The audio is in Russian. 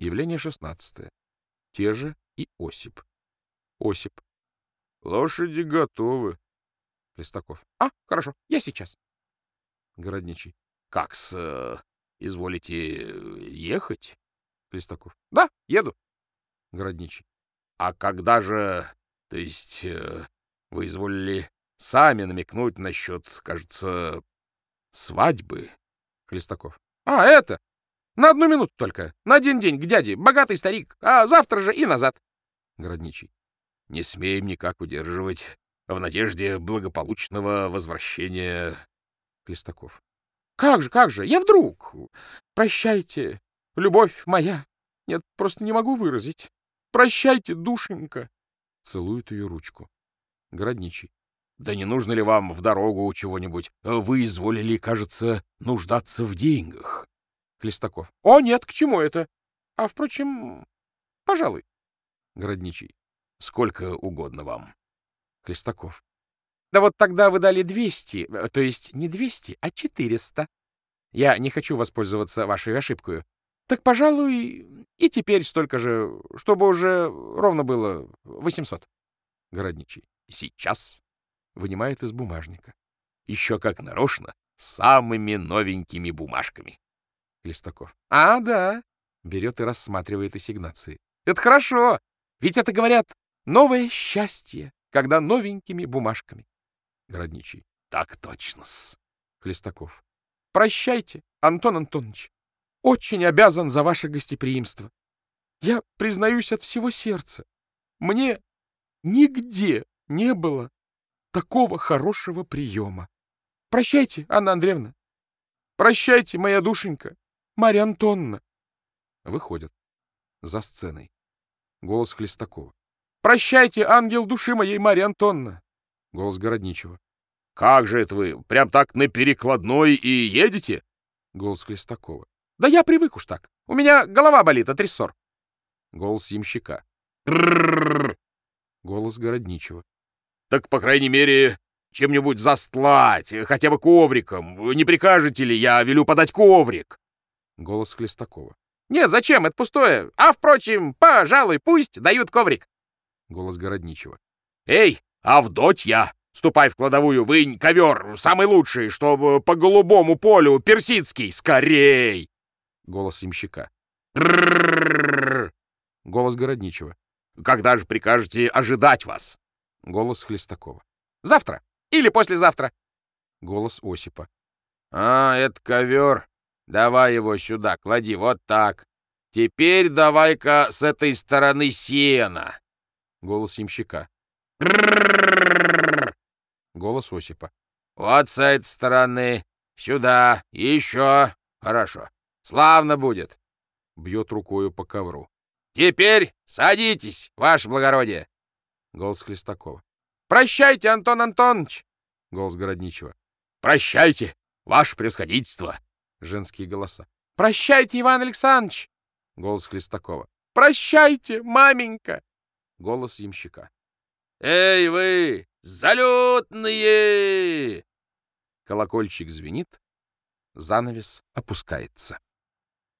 Явление шестнадцатое. Те же и Осип. Осип. Лошади готовы. Хлестаков. А, хорошо, я сейчас. Городничий. Как-с, э, изволите ехать? Хлестаков. Да, еду. Городничий. А когда же, то есть, э, вы изволили сами намекнуть насчет, кажется, свадьбы? Хлестаков. А, это? На одну минуту только. На один день к дяде. Богатый старик. А завтра же и назад. Городничий. Не смеем никак удерживать в надежде благополучного возвращения. Хлестаков. Как же, как же, я вдруг. Прощайте, любовь моя. Нет, просто не могу выразить. Прощайте, душенька. Целует ее ручку. Городничий. Да не нужно ли вам в дорогу чего-нибудь? Вы изволили, кажется, нуждаться в деньгах. Хлестаков. О, нет, к чему это? А, впрочем, пожалуй. Городничий. Сколько угодно вам. Хлестаков. Да вот тогда вы дали 200, э, то есть не 200, а 400. Я не хочу воспользоваться вашей ошибкой. Так, пожалуй, и теперь столько же, чтобы уже ровно было 800. Городничий. Сейчас. Вынимает из бумажника. Еще как нарочно, самыми новенькими бумажками. Хлестаков. А, да. Берет и рассматривает ассигнации. Это хорошо. Ведь это, говорят, новое счастье, когда новенькими бумажками. Городничий. Так точно-с. Хлестаков. Прощайте, Антон Антонович. Очень обязан за ваше гостеприимство. Я признаюсь от всего сердца. Мне нигде не было такого хорошего приема. Прощайте, Анна Андреевна. Прощайте, моя душенька, Марья Антонна. Выходят. За сценой. Голос Хлестакова. Прощайте, ангел души моей, Марья Антонна. Голос Городничего. Как же это вы, прям так на перекладной и едете? Голос Хлестакова. Да я привык уж так. У меня голова болит от рессор. Голос Ямщика. Голос Городничего. Так, по крайней мере, чем-нибудь застлать, хотя бы ковриком. Не прикажете ли, я велю подать коврик? Голос Хлестакова. Нет, зачем, это пустое. А, впрочем, пожалуй, пусть дают коврик. Голос Городничего. Эй, Авдотья, ступай в кладовую, вынь ковер, самый лучший, чтобы по голубому полю, персидский, скорей! Голос. Трррррр. Голос Городничего. Когда же прикажете ожидать вас? Голос Хлестакова. Завтра или послезавтра. Голос Осипа. А, это ковер. Давай его сюда, клади, вот так. Теперь давай-ка с этой стороны сена. Голос. Трррррр. Голос Осипа. Вот с этой стороны. Сюда. Еще. Хорошо. Славно будет. Бьет рукою по ковру. Теперь садитесь, ваше благородие. Голос Хлестакова. Прощайте, Антон Антонович. Голос Городничего. Прощайте, ваше превосходительство. Женские голоса. Прощайте, Иван Александрович. Голос Хлестакова. Прощайте, маменька. Голос Ямщика. Эй вы, залетные! Колокольчик звенит. Занавес опускается.